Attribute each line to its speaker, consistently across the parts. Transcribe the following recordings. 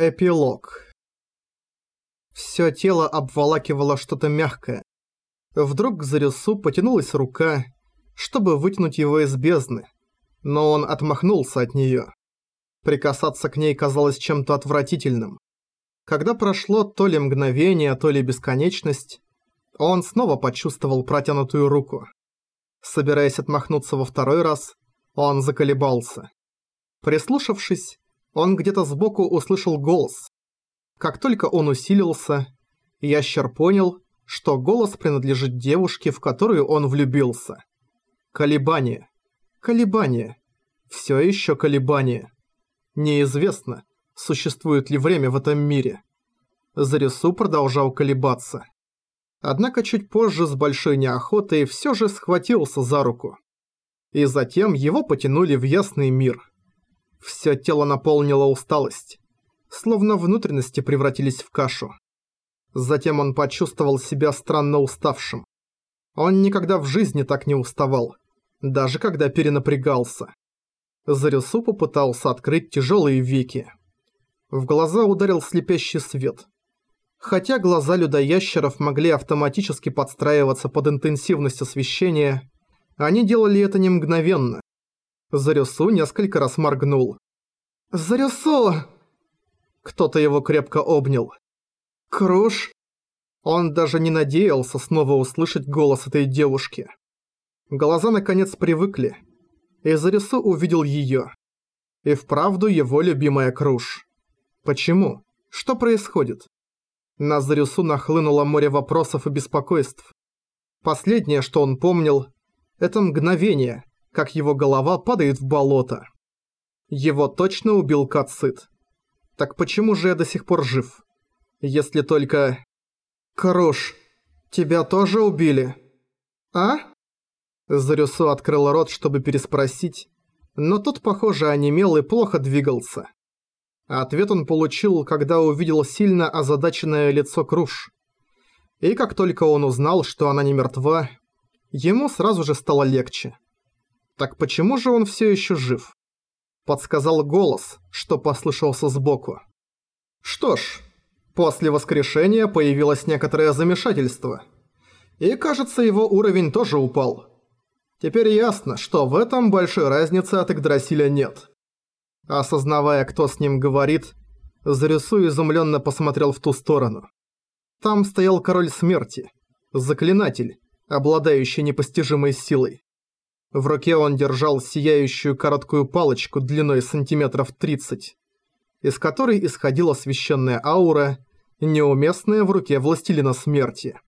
Speaker 1: Эпилог. Всё тело обволакивало что-то мягкое. Вдруг к Зарису потянулась рука, чтобы вытянуть его из бездны, но он отмахнулся от неё. Прикасаться к ней казалось чем-то отвратительным. Когда прошло то ли мгновение, то ли бесконечность, он снова почувствовал протянутую руку. Собираясь отмахнуться во второй раз, он заколебался. Прислушавшись, он где-то сбоку услышал голос. Как только он усилился, ящер понял, что голос принадлежит девушке, в которую он влюбился. Колебание. Колебание. Всё ещё колебание. Неизвестно, существует ли время в этом мире. Зарису продолжал колебаться. Однако чуть позже с большой неохотой всё же схватился за руку. И затем его потянули в ясный мир. Всё тело наполнило усталость. Словно внутренности превратились в кашу. Затем он почувствовал себя странно уставшим. Он никогда в жизни так не уставал. Даже когда перенапрягался. Зарюсу попытался открыть тяжелые веки. В глаза ударил слепящий свет. Хотя глаза людоящеров могли автоматически подстраиваться под интенсивность освещения, они делали это не мгновенно. Зарюсу несколько раз моргнул. «Зарюсу!» Кто-то его крепко обнял. «Круш!» Он даже не надеялся снова услышать голос этой девушки. Глаза наконец привыкли, и Зарису увидел её. И вправду его любимая Круш. Почему? Что происходит? На Зарису нахлынуло море вопросов и беспокойств. Последнее, что он помнил, это мгновение, как его голова падает в болото. Его точно убил Кацит. Так почему же я до сих пор жив? Если только... Круш, тебя тоже убили? А? Зарюсу открыл рот, чтобы переспросить, но тот, похоже, онемел и плохо двигался. Ответ он получил, когда увидел сильно озадаченное лицо Круш. И как только он узнал, что она не мертва, ему сразу же стало легче. Так почему же он все еще жив? Подсказал голос, что послышался сбоку. Что ж, после воскрешения появилось некоторое замешательство. И кажется, его уровень тоже упал. Теперь ясно, что в этом большой разницы от Игдрасиля нет. Осознавая, кто с ним говорит, Зарису изумленно посмотрел в ту сторону. Там стоял король смерти, заклинатель, обладающий непостижимой силой. В руке он держал сияющую короткую палочку длиной сантиметров 30, из которой исходила священная аура, неуместная в руке властелина смерти.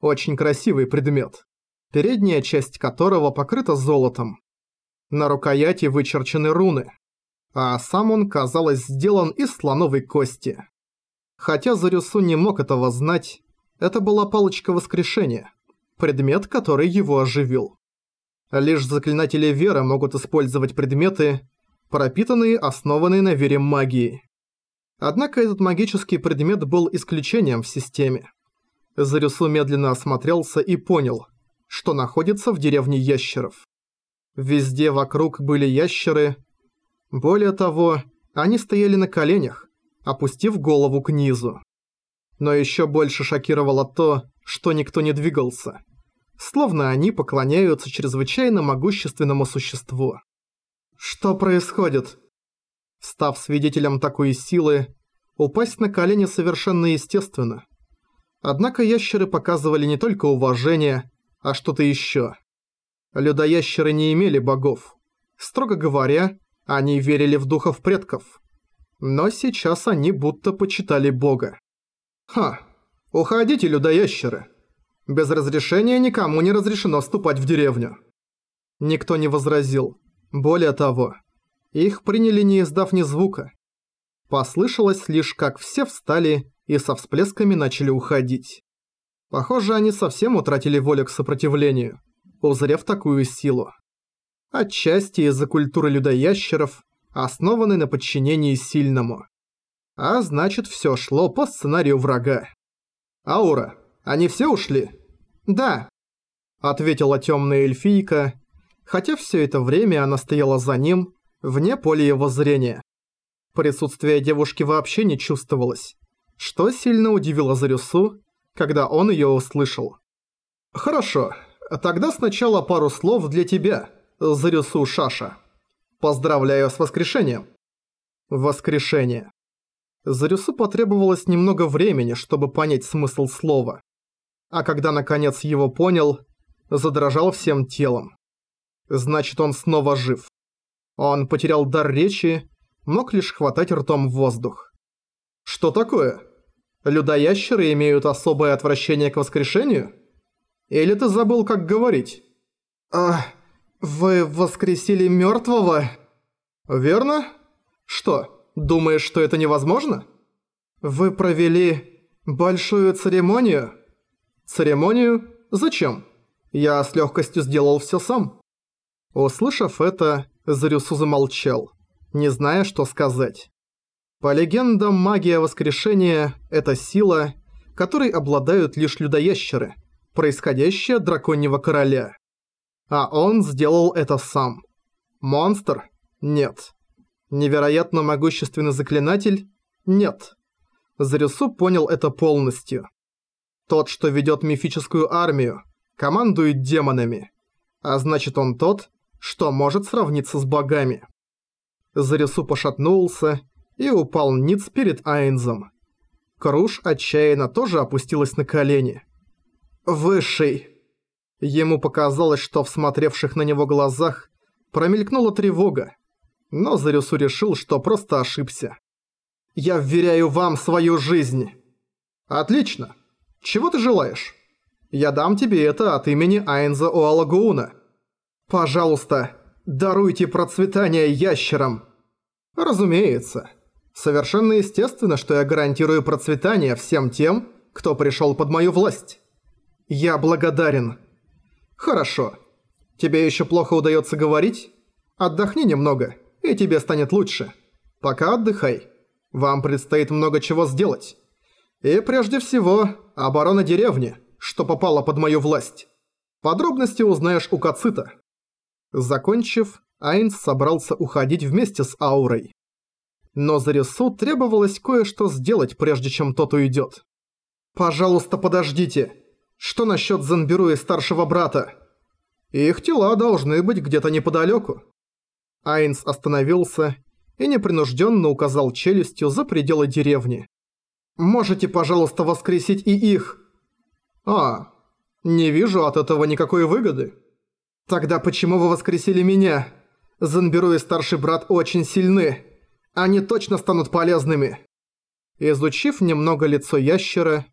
Speaker 1: Очень красивый предмет, передняя часть которого покрыта золотом. На рукояти вычерчены руны, а сам он, казалось, сделан из слоновой кости. Хотя Зарюсу не мог этого знать, это была палочка воскрешения, предмет, который его оживил. Лишь заклинатели веры могут использовать предметы, пропитанные, основанные на вере магии. Однако этот магический предмет был исключением в системе. Зарюсу медленно осмотрелся и понял, что находится в деревне ящеров. Везде вокруг были ящеры. Более того, они стояли на коленях, опустив голову к низу. Но еще больше шокировало то, что никто не двигался словно они поклоняются чрезвычайно могущественному существу. Что происходит? Став свидетелем такой силы, упасть на колени совершенно естественно. Однако ящеры показывали не только уважение, а что-то еще. Людоящеры не имели богов. Строго говоря, они верили в духов предков. Но сейчас они будто почитали бога. Ха, уходите, людоящеры. Без разрешения никому не разрешено вступать в деревню. Никто не возразил. Более того, их приняли не издав ни звука. Послышалось лишь, как все встали и со всплесками начали уходить. Похоже, они совсем утратили волю к сопротивлению, узрев такую силу. Отчасти из-за культуры людоящеров, основанной на подчинении сильному. А значит, все шло по сценарию врага. Аура, они все ушли?» «Да», — ответила темная эльфийка, хотя все это время она стояла за ним, вне поля его зрения. Присутствие девушки вообще не чувствовалось, что сильно удивило Зарюсу, когда он её услышал. «Хорошо, тогда сначала пару слов для тебя, Зарюсу Шаша. Поздравляю с воскрешением». Воскрешение. Зарюсу потребовалось немного времени, чтобы понять смысл слова. А когда наконец его понял, задрожал всем телом. Значит, он снова жив. Он потерял дар речи, мог лишь хватать ртом воздух. Что такое? Людоящеры имеют особое отвращение к воскрешению? Или ты забыл, как говорить? А, вы воскресили мертвого? Верно? Что, думаешь, что это невозможно? Вы провели большую церемонию? Церемонию? Зачем? Я с легкостью сделал все сам. Услышав это, Зарюсу замолчал, не зная, что сказать. По легендам, магия воскрешения – это сила, которой обладают лишь людоящеры, происходящая драконьего короля. А он сделал это сам. Монстр? Нет. Невероятно могущественный заклинатель? Нет. Зарюсу понял это полностью. Тот, что ведет мифическую армию, командует демонами. А значит он тот, что может сравниться с богами. Зарису пошатнулся и упал ниц перед Айнзом. Круш отчаянно тоже опустилась на колени. «Высший!» Ему показалось, что в смотревших на него глазах промелькнула тревога, но Зарюсу решил, что просто ошибся. «Я вверяю вам свою жизнь!» «Отлично! Чего ты желаешь?» «Я дам тебе это от имени Айнза Уалагууна». Пожалуйста, даруйте процветание ящерам. Разумеется. Совершенно естественно, что я гарантирую процветание всем тем, кто пришел под мою власть. Я благодарен. Хорошо. Тебе еще плохо удается говорить? Отдохни немного, и тебе станет лучше. Пока отдыхай. Вам предстоит много чего сделать. И прежде всего, оборона деревни, что попала под мою власть. Подробности узнаешь у Кацита. Закончив, Айнс собрался уходить вместе с Аурой. Но Зарису требовалось кое-что сделать, прежде чем тот уйдет. «Пожалуйста, подождите. Что насчет Занберу и старшего брата? Их тела должны быть где-то неподалеку». Айнс остановился и непринужденно указал челюстью за пределы деревни. «Можете, пожалуйста, воскресить и их?» «А, не вижу от этого никакой выгоды». «Тогда почему вы воскресили меня? Занберу и старший брат очень сильны. Они точно станут полезными». Изучив немного лицо ящера,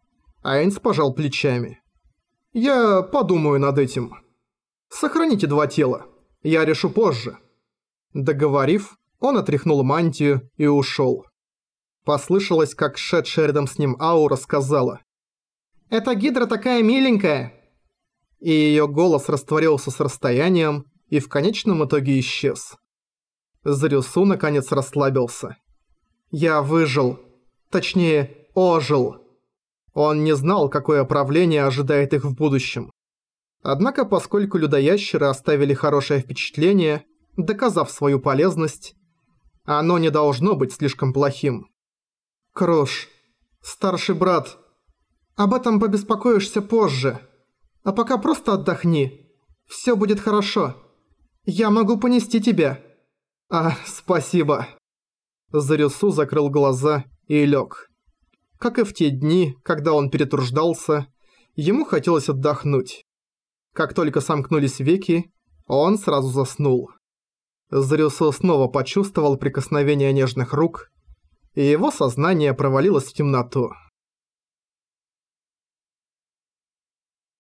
Speaker 1: Айнс пожал плечами. «Я подумаю над этим. Сохраните два тела. Я решу позже». Договорив, он отряхнул мантию и ушёл. Послышалось, как шедшая рядом с ним аура сказала. «Эта гидра такая миленькая и её голос растворился с расстоянием и в конечном итоге исчез. Зарюсу наконец расслабился. «Я выжил. Точнее, ожил». Он не знал, какое правление ожидает их в будущем. Однако, поскольку людоящеры оставили хорошее впечатление, доказав свою полезность, оно не должно быть слишком плохим. «Крош, старший брат, об этом побеспокоишься позже», а пока просто отдохни. Всё будет хорошо. Я могу понести тебя». «А, спасибо». Зарюсу закрыл глаза и лёг. Как и в те дни, когда он перетруждался, ему хотелось отдохнуть. Как только сомкнулись веки, он сразу заснул. Зарюсу снова почувствовал прикосновение нежных рук, и его сознание провалилось в темноту.